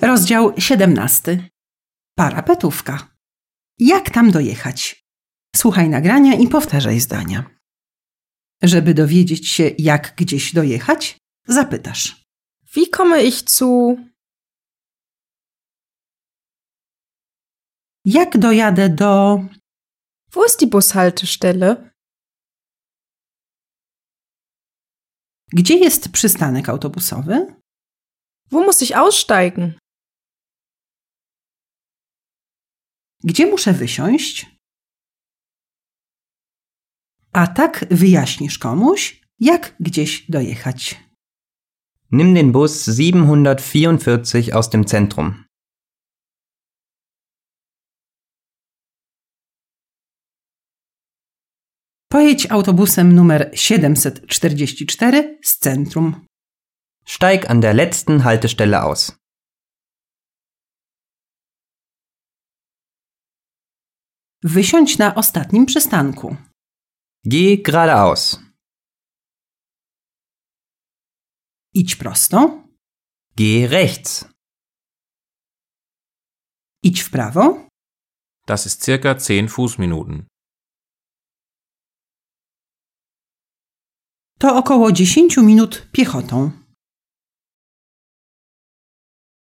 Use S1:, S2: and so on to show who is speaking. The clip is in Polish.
S1: Rozdział 17. Parapetówka. Jak tam dojechać? Słuchaj nagrania i powtarzaj zdania. Żeby dowiedzieć się, jak gdzieś dojechać, zapytasz.
S2: Wie komme ich zu?
S1: Jak dojadę do...
S2: Wo ist die Bushaltestelle?
S1: Gdzie jest przystanek autobusowy?
S2: Wo muss ich aussteigen?
S1: Gdzie muszę wysiąść? A tak wyjaśnisz komuś, jak gdzieś dojechać.
S3: Nimm den Bus 744 aus dem Zentrum.
S1: Pojedź autobusem numer 744 z centrum.
S3: Steig an der letzten Haltestelle aus.
S1: Wysiądź na ostatnim przystanku.
S3: Geh geradeaus.
S1: Idź prosto.
S3: Geh rechts.
S1: Idź w prawo.
S4: Das ist circa 10 Fußminuten.
S1: To około 10 minut piechotą.